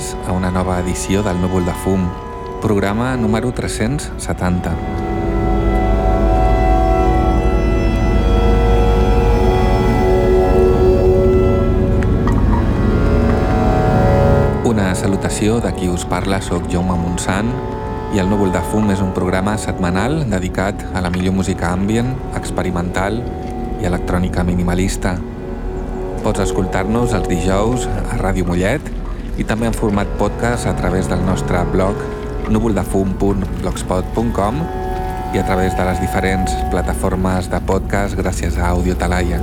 benvingudes a una nova edició del Núvol de Fum, programa número 370. Una salutació de qui us parla, sóc Jaume Montsant i el Núvol de Fum és un programa setmanal dedicat a la millor música ambient, experimental i electrònica minimalista. Pots escoltar-nos els dijous a Ràdio Mollet i també en format podcast a través del nostre blog núvoldefum.blogspot.com i a través de les diferents plataformes de podcast gràcies a Audio Talaia.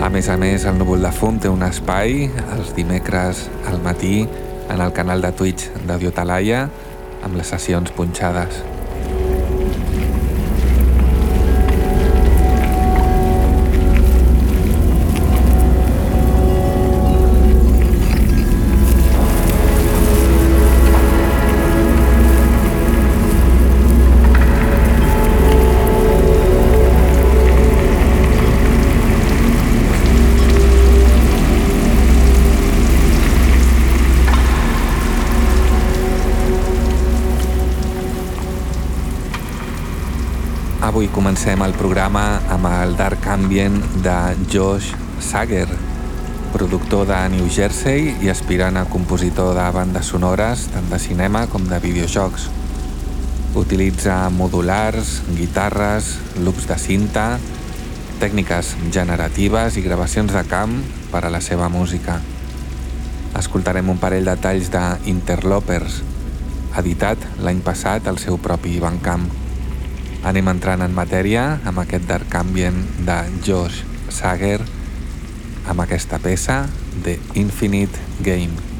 A més a més, el Núvol de Fum té un espai els dimecres al matí en el canal de Twitch d'Audio Talaia amb les sessions punxades. Avui comencem el programa amb el Dark Ambient de Josh Sager, productor de New Jersey i aspirant a compositor de bandes sonores tant de cinema com de videojocs. Utilitza modulars, guitarres, loops de cinta, tècniques generatives i gravacions de camp per a la seva música. Escoltarem un parell de talls de Interlopers, editat l'any passat al seu propi Bandcamp. Anem entrant en matèria amb aquest dark ambient de Josh Sager amb aquesta peça de Infinite Game.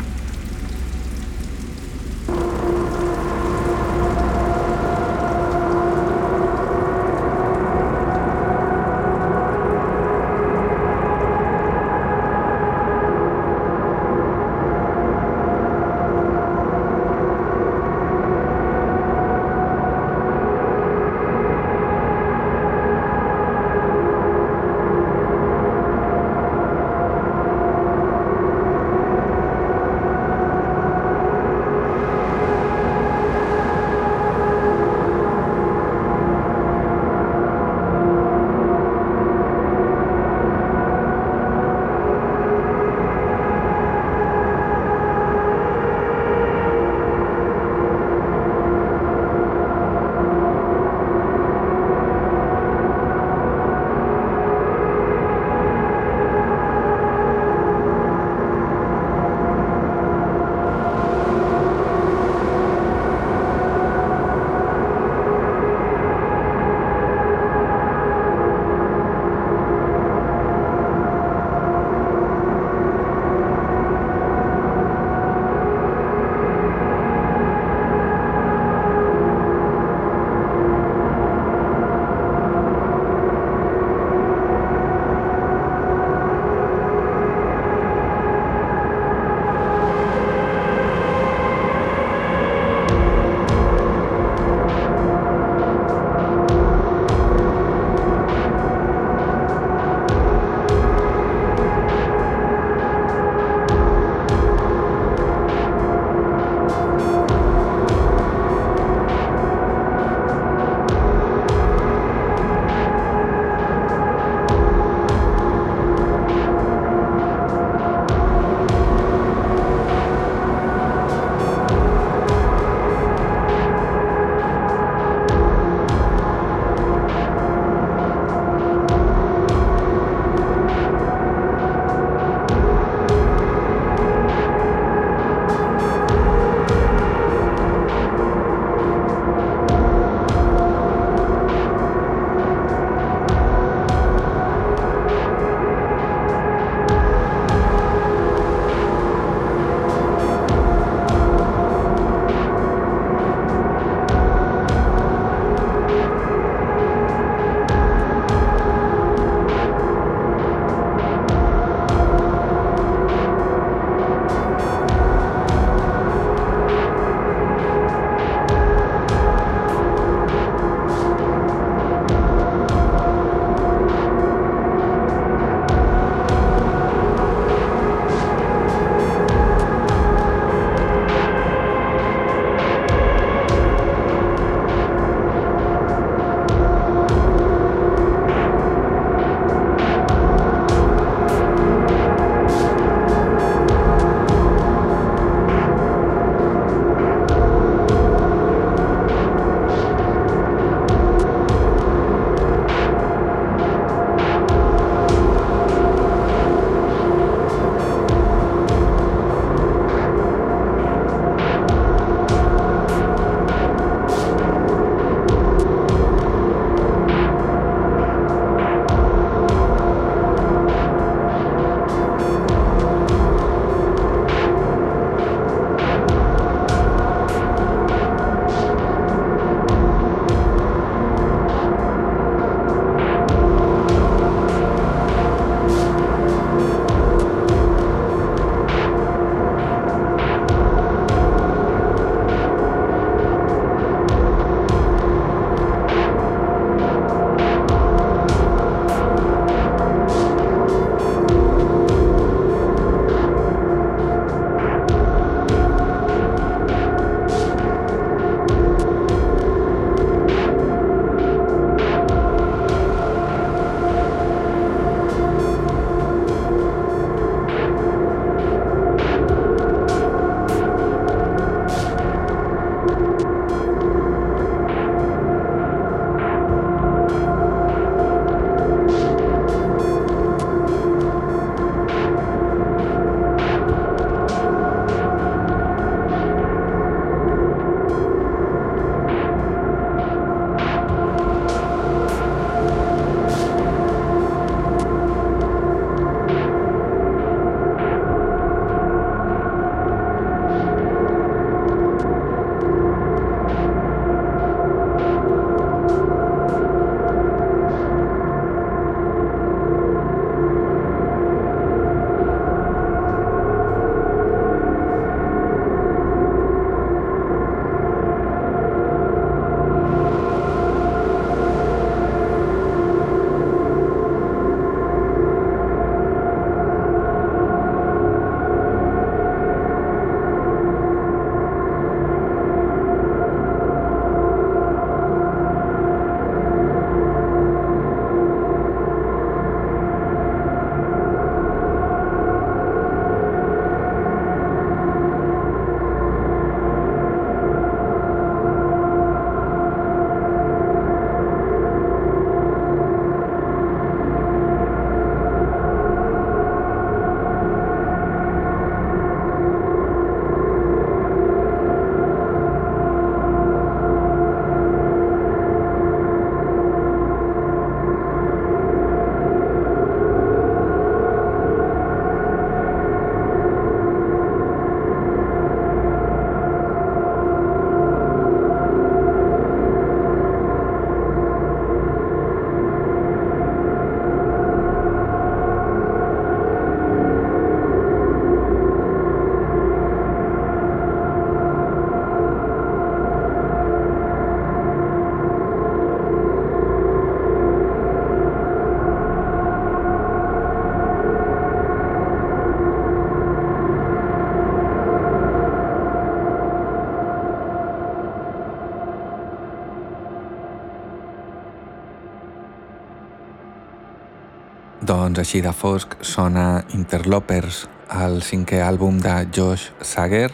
Doncs així de fosc sona Interlopers, el cinquè àlbum de Josh Sager,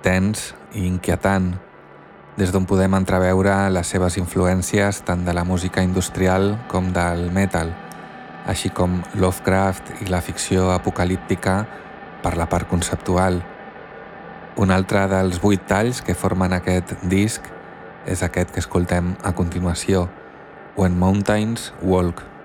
tens i inquietant, des d'on podem entreveure les seves influències tant de la música industrial com del metal, així com Lovecraft i la ficció apocalíptica per la part conceptual. Un altre dels vuit talls que formen aquest disc és aquest que escoltem a continuació, When Mountains Walk.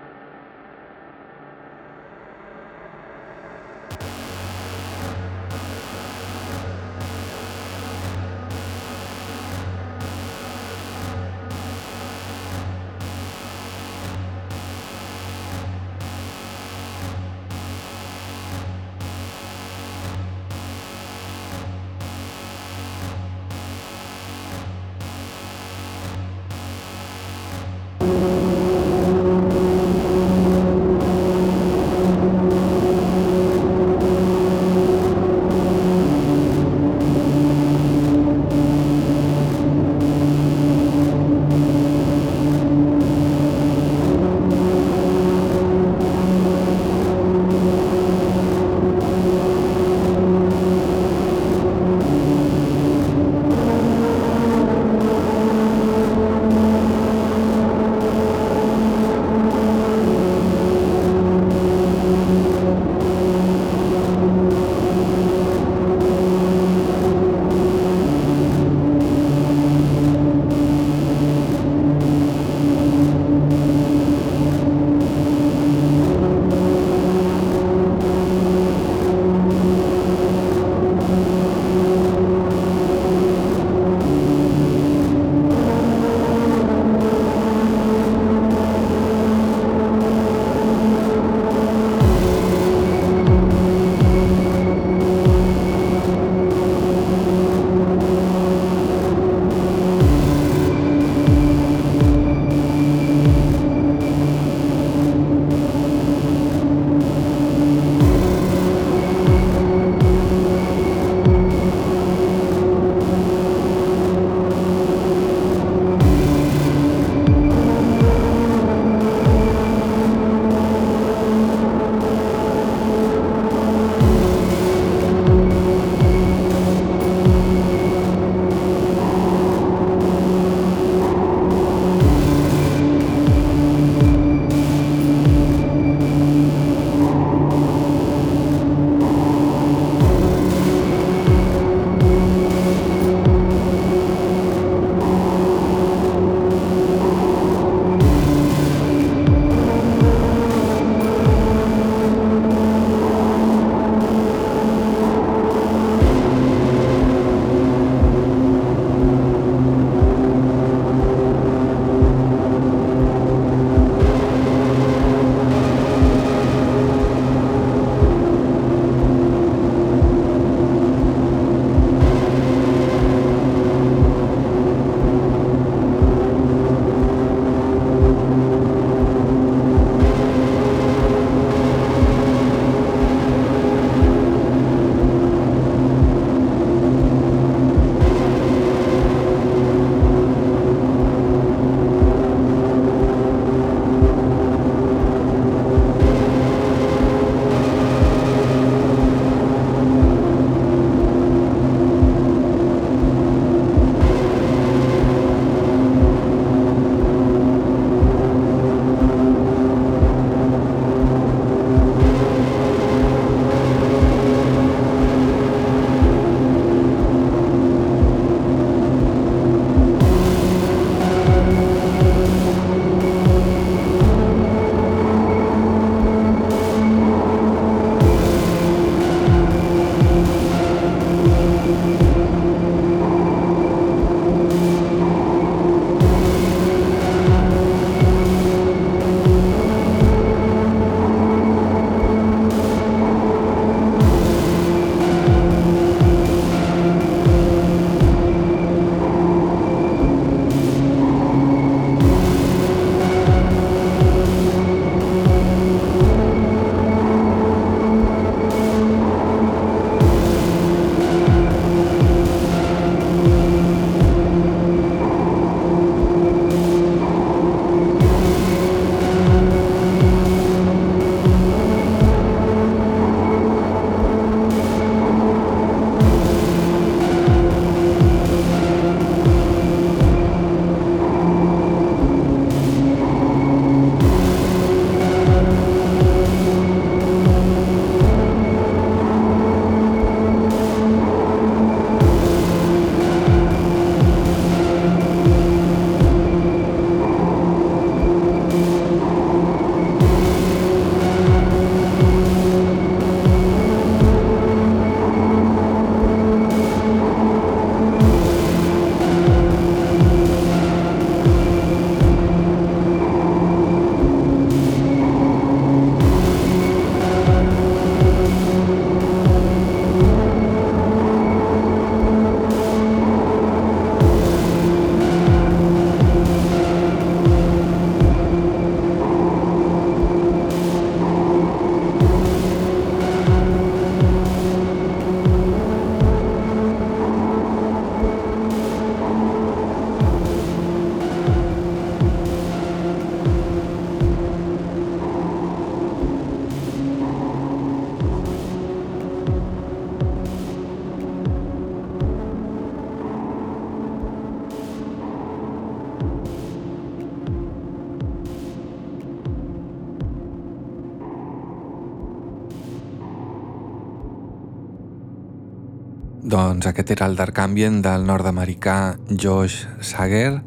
Doncs aquest era el Dark Ambient del nord-americà Josh Sager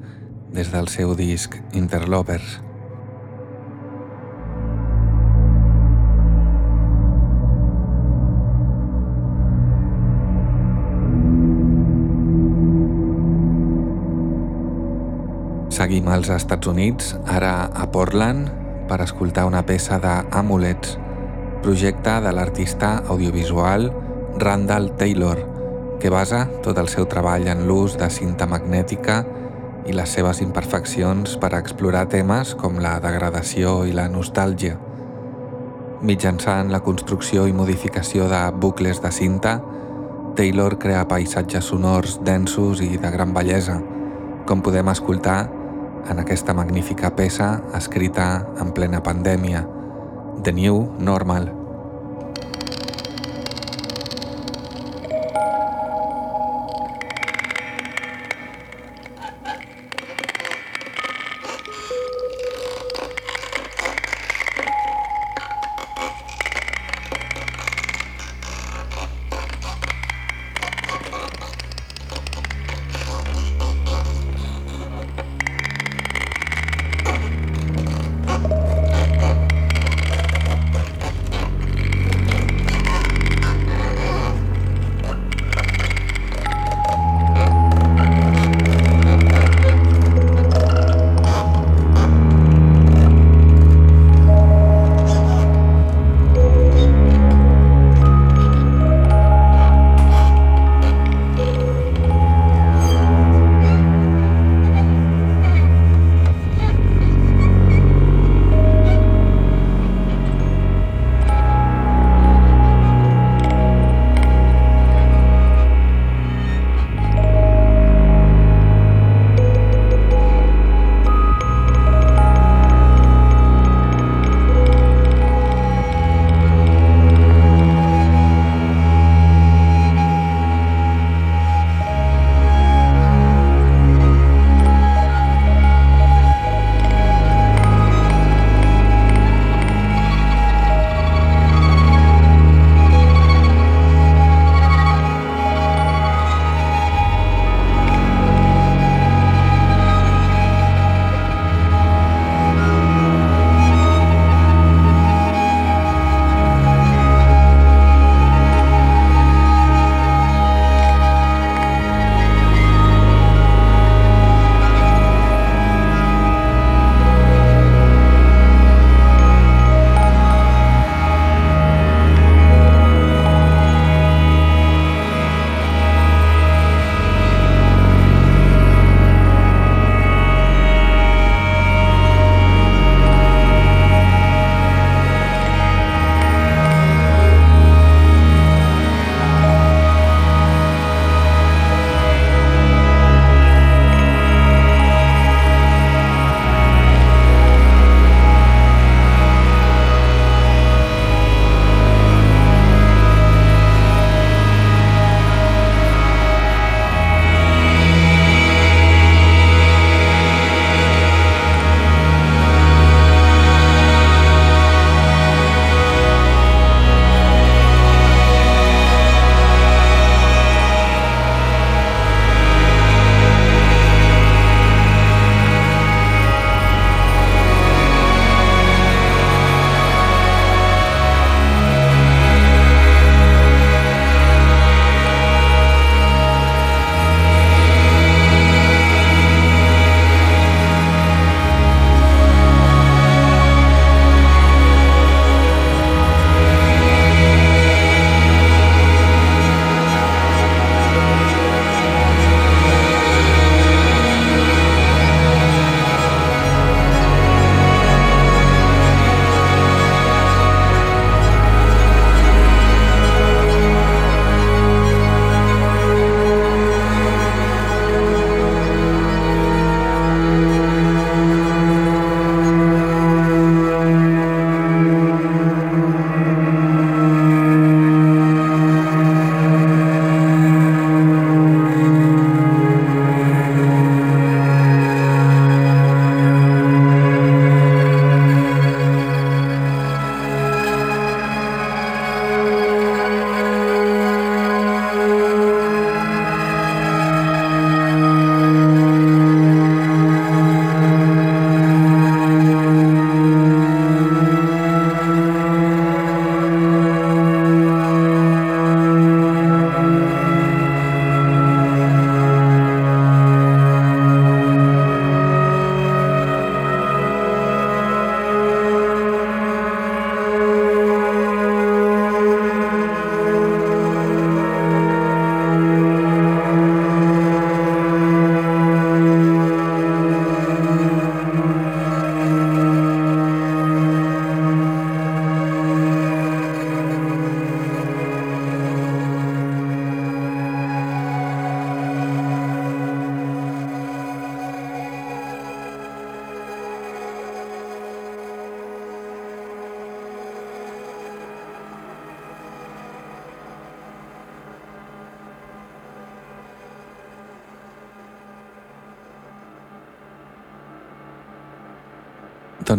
des del seu disc Interlopers. Seguim als Estats Units, ara a Portland, per escoltar una peça d'Amulets, projecte de l'artista audiovisual Randall Taylor, que basa tot el seu treball en l'ús de cinta magnètica i les seves imperfeccions per explorar temes com la degradació i la nostàlgia. Mitjançant la construcció i modificació de bucles de cinta, Taylor crea paisatges sonors densos i de gran bellesa, com podem escoltar en aquesta magnífica peça escrita en plena pandèmia, The New Normal.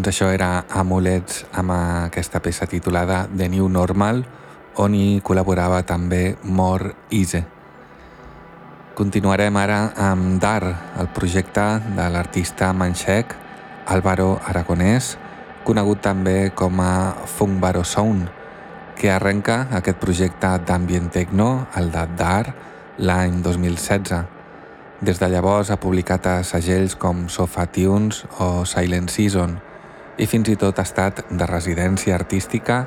Això era Amulets amb aquesta peça titulada The New Normal, on hi col·laborava també Mor Ise. Continuarem ara amb Dar, el projecte de l'artista manxec Álvaro Aragonès, conegut també com a Fungbaro Sound, que arrenca aquest projecte d'ambient techno, el de Dar, l'any 2016. Des de llavors ha publicat a segells com Sofa Tunes o Silent Season i fins i tot ha estat de residència artística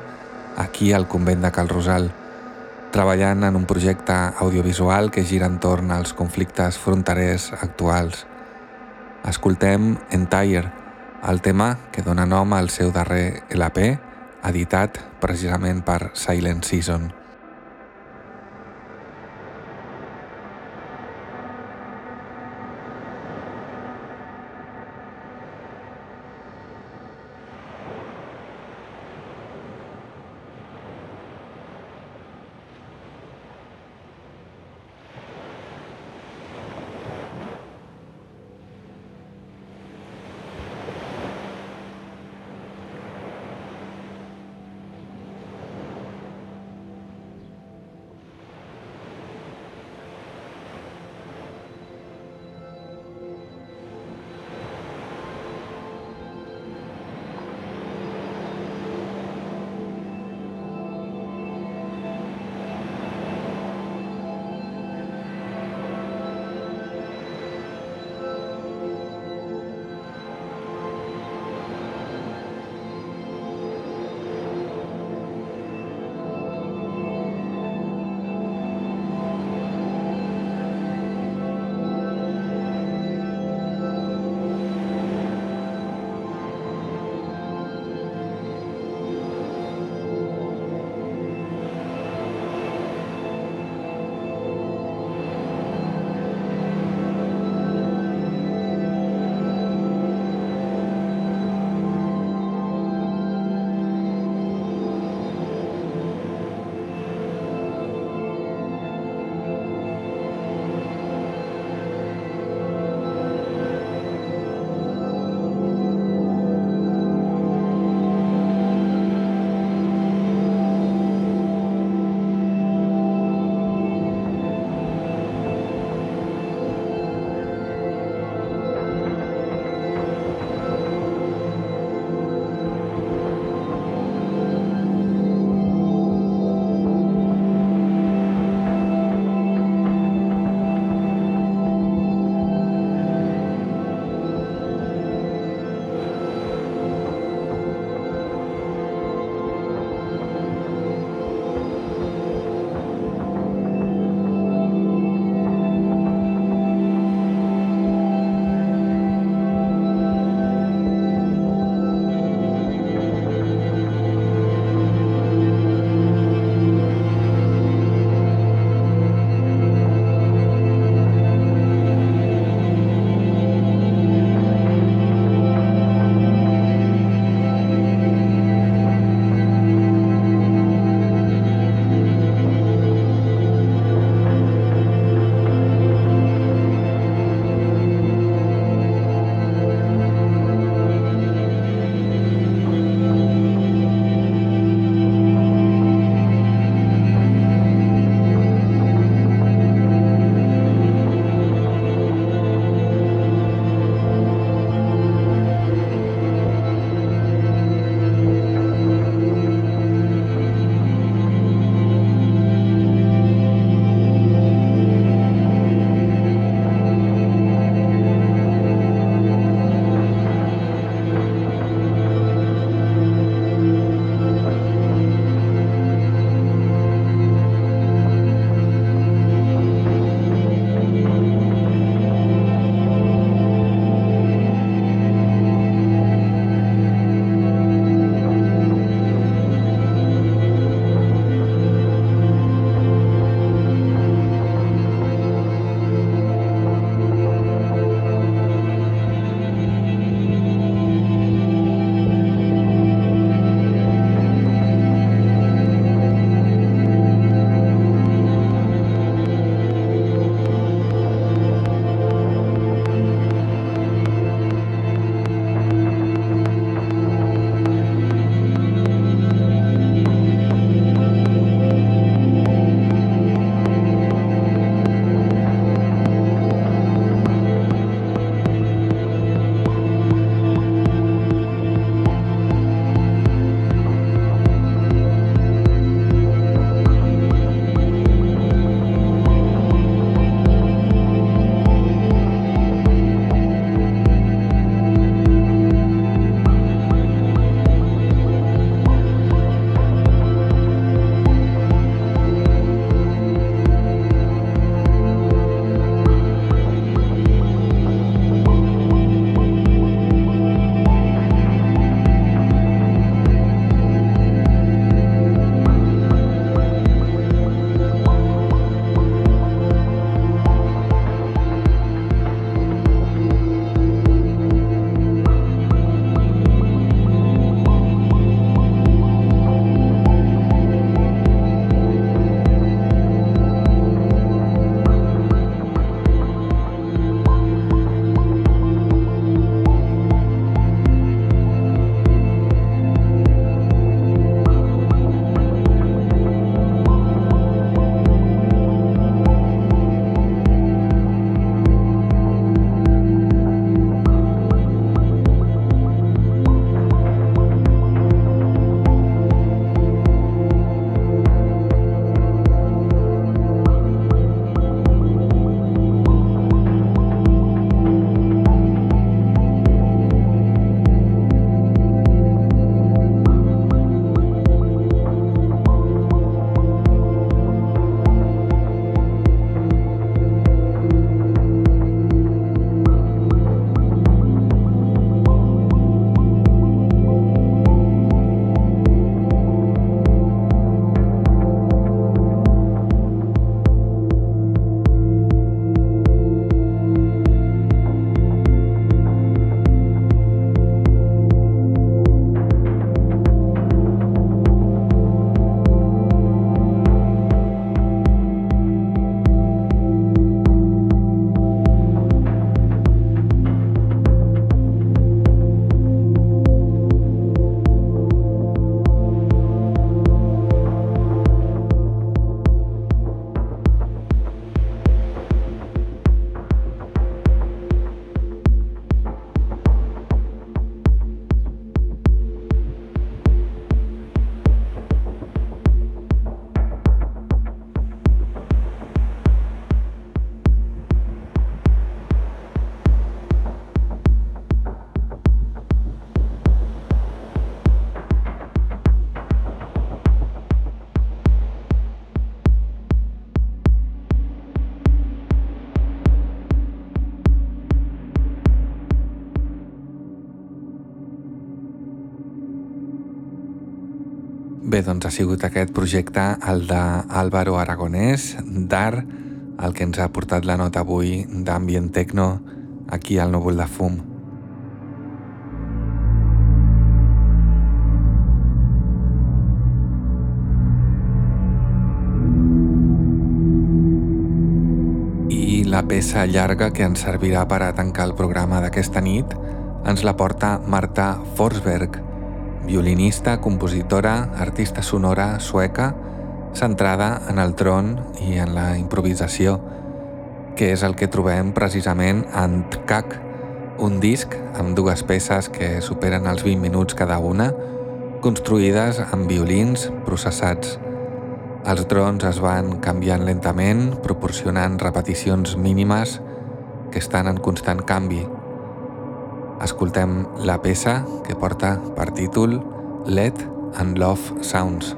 aquí al convent de Cal Rosal, treballant en un projecte audiovisual que gira entorn als conflictes fronterers actuals. Escoltem Entire, el tema que dona nom al seu darrer LP, editat precisament per Silent Season. Bé, doncs ha sigut aquest projecte, el d'Àlvaro Aragonès, d'Art, el que ens ha portat la nota avui d'Ambient Tecno aquí al Núvol de Fum. I la peça llarga que ens servirà per a tancar el programa d'aquesta nit ens la porta Marta Forsberg, violinista, compositora, artista sonora sueca, centrada en el tron i en la improvisació, que és el que trobem precisament en Tkak, un disc amb dues peces que superen els 20 minuts cada una, construïdes amb violins processats. Els drons es van canviant lentament, proporcionant repeticions mínimes que estan en constant canvi. Escoltem la peça que porta per títol Let and Love Sounds.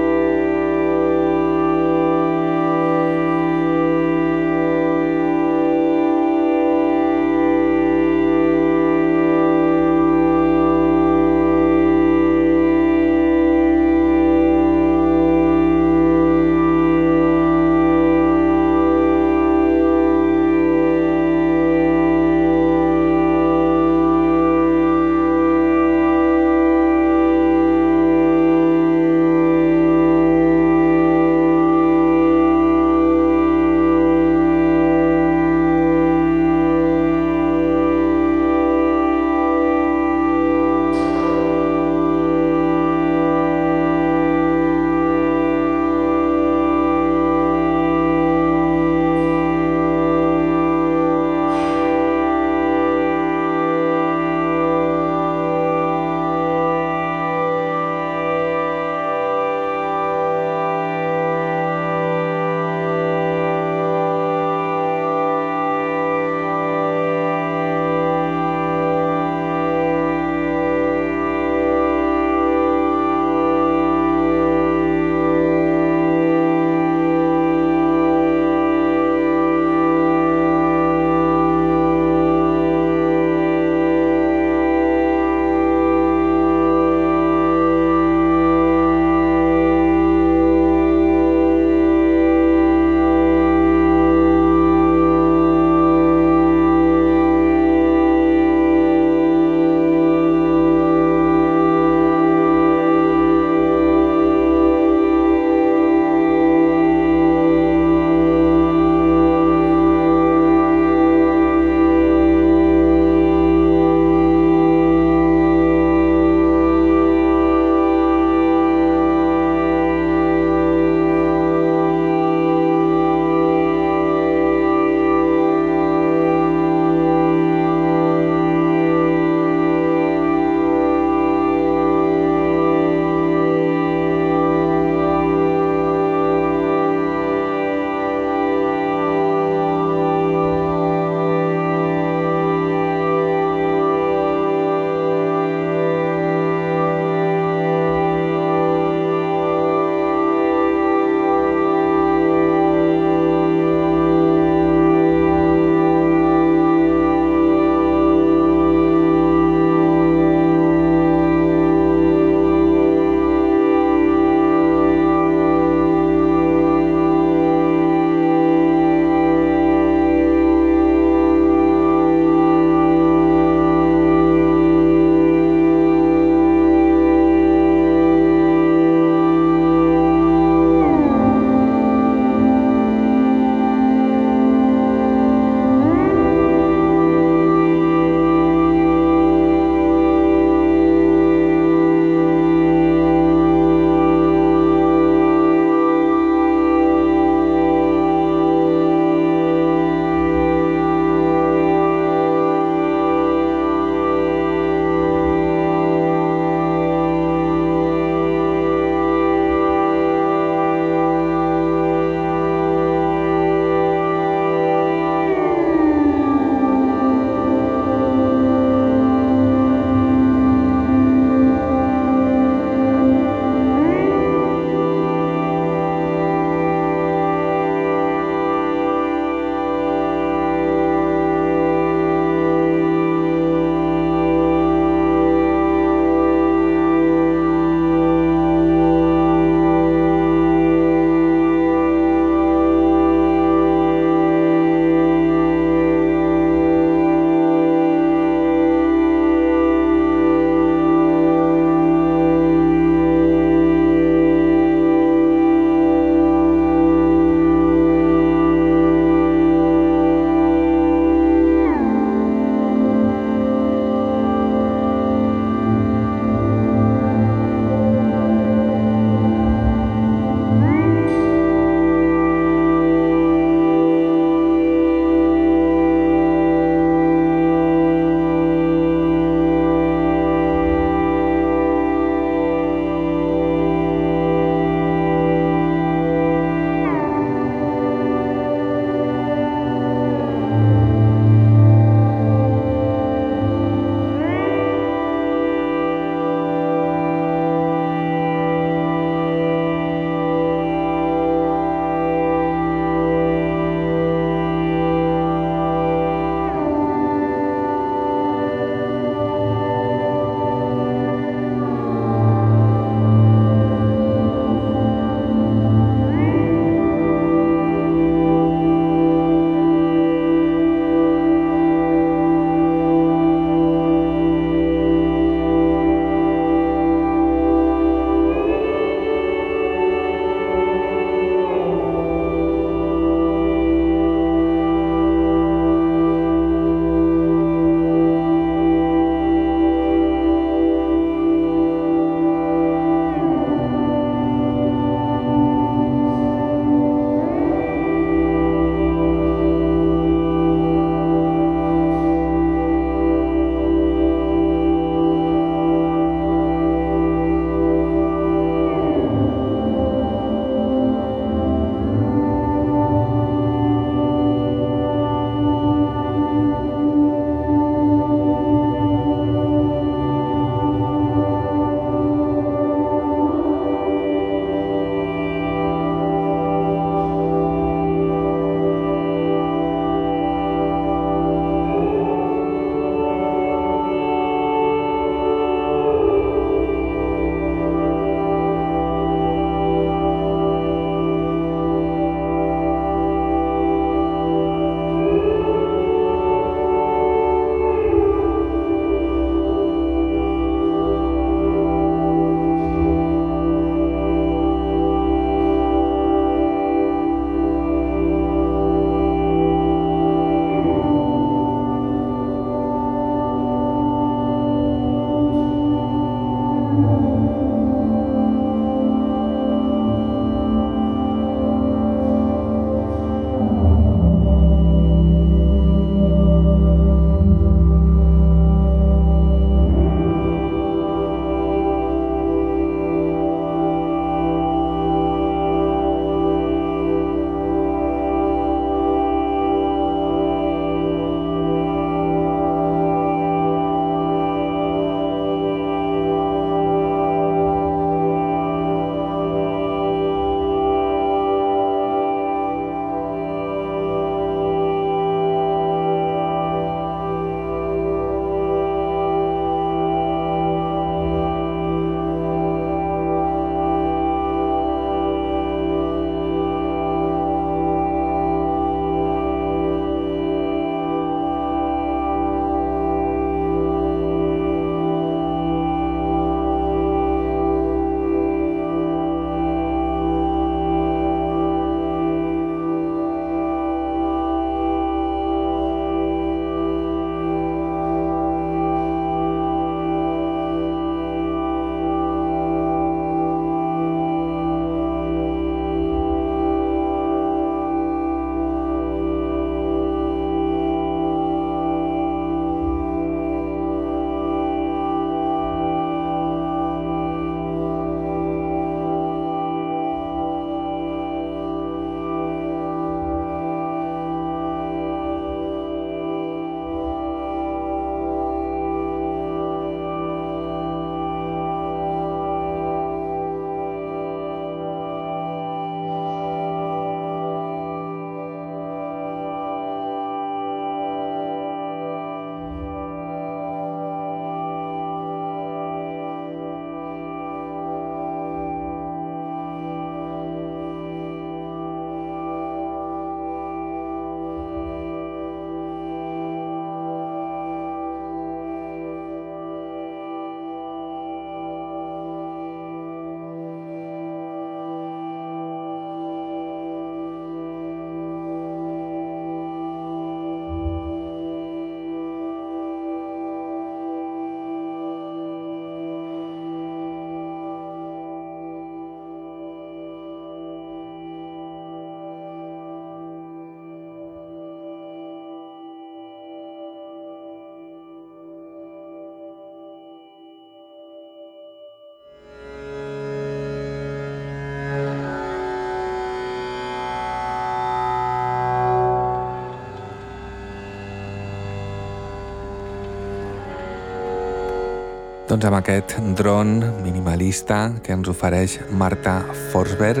Doncs amb aquest dron minimalista que ens ofereix Marta Forsberg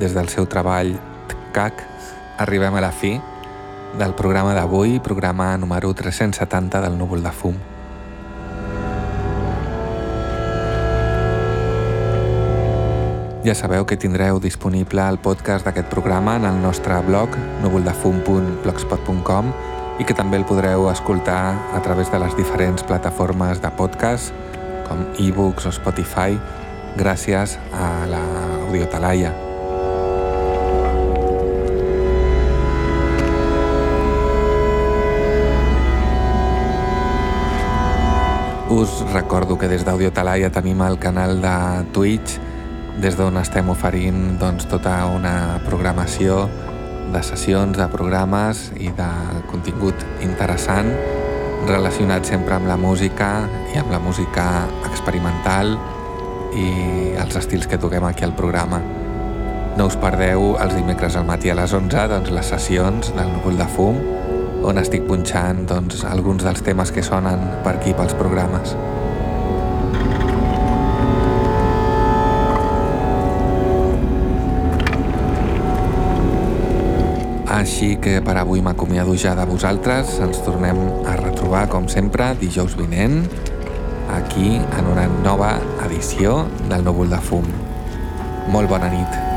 des del seu treball TCAC arribem a la fi del programa d'avui, programa número 370 del Núvol de Fum. Ja sabeu que tindreu disponible el podcast d'aquest programa en el nostre blog núvoldefum.blogspot.com i que també el podreu escoltar a través de les diferents plataformes de podcast com e-books o Spotify gràcies a l'Audiotalaia. Us recordo que des d'Audiotalaia tenim el canal de Twitch des d'on estem oferint doncs, tota una programació de sessions, de programes i de contingut interessant relacionat sempre amb la música i amb la música experimental i els estils que toquem aquí al programa. No us perdeu els dimecres al matí a les 11 doncs, les sessions del núvol de fum on estic punxant doncs, alguns dels temes que sonen per aquí pels programes. Així que per avui m'acomiado ja de vosaltres. Ens tornem a retrobar, com sempre, dijous vinent, aquí en una nova edició del Núvol de Fum. Molt bona nit.